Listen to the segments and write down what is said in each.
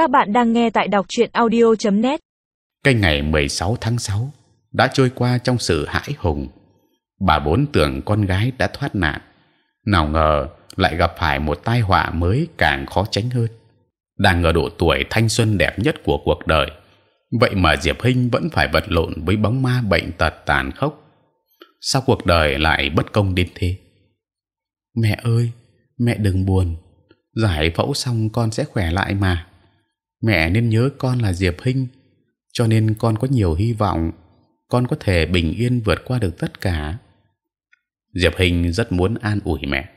Các bạn đang nghe tại đọc truyện audio.net. Cái ngày 16 tháng 6 đã trôi qua trong sự hãi hùng. Bà bốn tưởng con gái đã thoát nạn, nào ngờ lại gặp phải một tai họa mới càng khó tránh hơn. Đang ở độ tuổi thanh xuân đẹp nhất của cuộc đời, vậy mà Diệp Hinh vẫn phải vật lộn với bóng ma bệnh tật tàn khốc. Sao cuộc đời lại bất công đến thế? Mẹ ơi, mẹ đừng buồn, giải phẫu xong con sẽ khỏe lại mà. Mẹ nên nhớ con là Diệp Hinh, cho nên con có nhiều hy vọng, con có thể bình yên vượt qua được tất cả. Diệp Hinh rất muốn an ủi mẹ.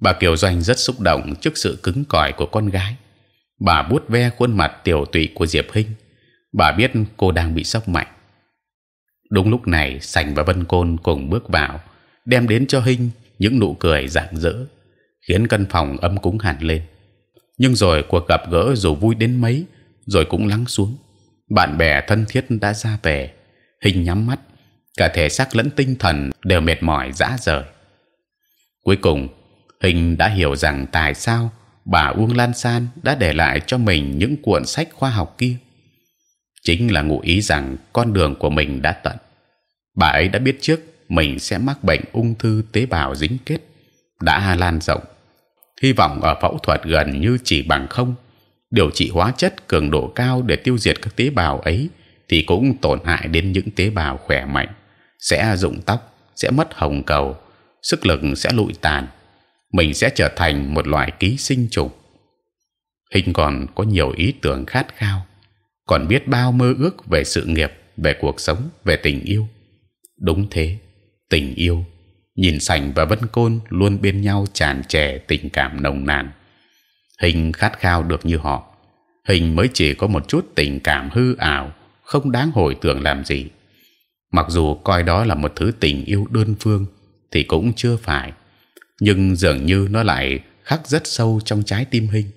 Bà Kiều Doanh rất xúc động trước sự cứng cỏi của con gái. Bà buốt ve khuôn mặt tiểu tụy của Diệp Hinh. Bà biết cô đang bị sốc mạnh. Đúng lúc này, Sành và Vân Côn cùng bước vào, đem đến cho Hinh những nụ cười rạng rỡ, khiến căn phòng ấm cúng hẳn lên. Nhưng rồi cuộc gặp gỡ dù vui đến mấy, rồi cũng lắng xuống. Bạn bè thân thiết đã ra về, hình nhắm mắt, cả thể xác lẫn tinh thần đều mệt mỏi dã rời. Cuối cùng, Hình đã hiểu rằng tại sao bà Uông Lan San đã để lại cho mình những cuộn sách khoa học kia. Chính là ngụ ý rằng con đường của mình đã tận. Bà ấy đã biết trước mình sẽ mắc bệnh ung thư tế bào dính kết đã lan rộng. Hy vọng ở phẫu thuật gần như chỉ bằng không. Điều trị hóa chất cường độ cao để tiêu diệt các tế bào ấy thì cũng tổn hại đến những tế bào khỏe mạnh, sẽ rụng tóc, sẽ mất hồng cầu, sức lực sẽ lụi tàn. Mình sẽ trở thành một loại ký sinh trùng. Hình còn có nhiều ý tưởng khát khao, còn biết bao mơ ước về sự nghiệp, về cuộc sống, về tình yêu. Đúng thế, tình yêu nhìn sành và vân côn luôn bên nhau tràn trề tình cảm nồng nàn. Hình khát khao được như họ. Hình mới chỉ có một chút tình cảm hư ảo, không đáng hồi tưởng làm gì. Mặc dù coi đó là một thứ tình yêu đơn phương thì cũng chưa phải, nhưng dường như nó lại khắc rất sâu trong trái tim hình.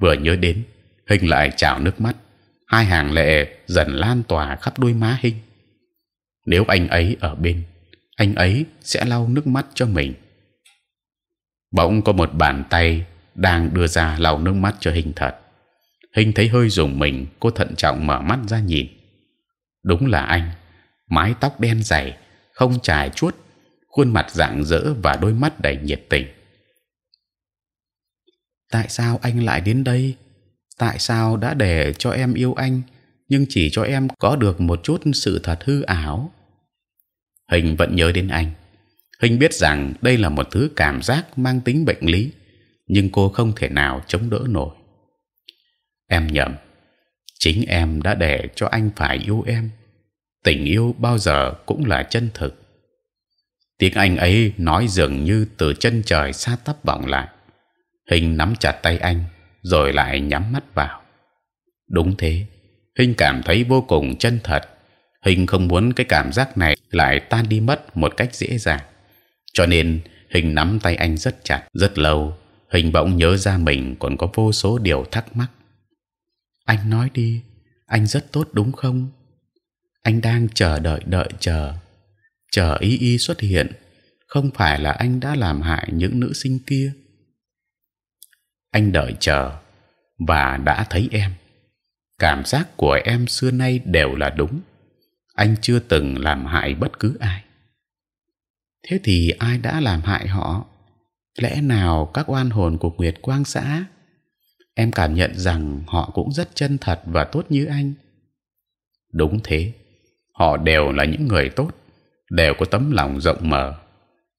Vừa nhớ đến, hình lại trào nước mắt. Hai hàng lệ dần lan tỏa khắp đôi má hình. Nếu anh ấy ở bên anh ấy sẽ lau nước mắt cho mình. Bỗng có một bàn tay đang đưa ra lau nước mắt cho hình thật. Hình thấy hơi rùng mình, cô thận trọng mở mắt ra nhìn. Đúng là anh, mái tóc đen dày, không trải chuốt, khuôn mặt rạng rỡ và đôi mắt đầy nhiệt tình. Tại sao anh lại đến đây? Tại sao đã để cho em yêu anh, nhưng chỉ cho em có được một chút sự thật hư ảo? Hình vẫn nhớ đến anh. Hình biết rằng đây là một thứ cảm giác mang tính bệnh lý, nhưng cô không thể nào chống đỡ nổi. Em nhầm. Chính em đã để cho anh phải yêu em. Tình yêu bao giờ cũng là chân thực. Tiếng anh ấy nói dường như từ chân trời xa tấp vọng lại. Hình nắm chặt tay anh, rồi lại nhắm mắt vào. Đúng thế. Hình cảm thấy vô cùng chân thật hình không muốn cái cảm giác này lại tan đi mất một cách dễ dàng. Cho nên, hình nắm tay anh rất chặt, rất lâu. Hình bỗng nhớ ra mình còn có vô số điều thắc mắc. Anh nói đi, anh rất tốt đúng không? Anh đang chờ đợi đợi chờ. Chờ ý y xuất hiện, không phải là anh đã làm hại những nữ sinh kia. Anh đợi chờ và đã thấy em. Cảm giác của em xưa nay đều là đúng anh chưa từng làm hại bất cứ ai. Thế thì ai đã làm hại họ? Lẽ nào các oan hồn của nguyệt quang xã? Em cảm nhận rằng họ cũng rất chân thật và tốt như anh. Đúng thế. Họ đều là những người tốt, đều có tấm lòng rộng mở.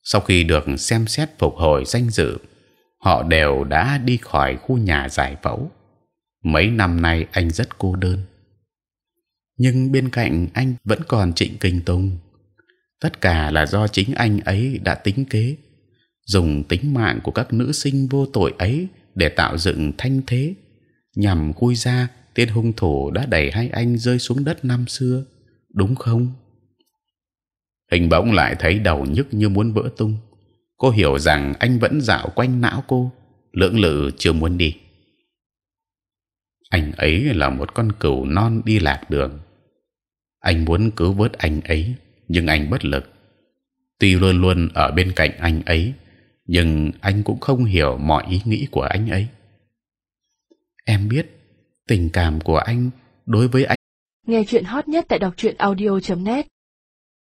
Sau khi được xem xét phục hồi danh dự, họ đều đã đi khỏi khu nhà giải phẫu. Mấy năm nay anh rất cô đơn nhưng bên cạnh anh vẫn còn trịnh kinh tùng tất cả là do chính anh ấy đã tính kế, dùng tính mạng của các nữ sinh vô tội ấy để tạo dựng thanh thế, nhằm khui ra tên hung thủ đã đẩy hai anh rơi xuống đất năm xưa, đúng không? Hình bỗng lại thấy đầu nhức như muốn vỡ tung. Cô hiểu rằng anh vẫn dạo quanh não cô, lưỡng lự chưa muốn đi. Anh ấy là một con cừu non đi lạc đường anh muốn cứu vớt anh ấy, nhưng anh bất lực. Tuy luôn luôn ở bên cạnh anh ấy, nhưng anh cũng không hiểu mọi ý nghĩ của anh ấy. Em biết tình cảm của anh đối với anh Nghe chuyện hot nhất tại đọc truyện audio.net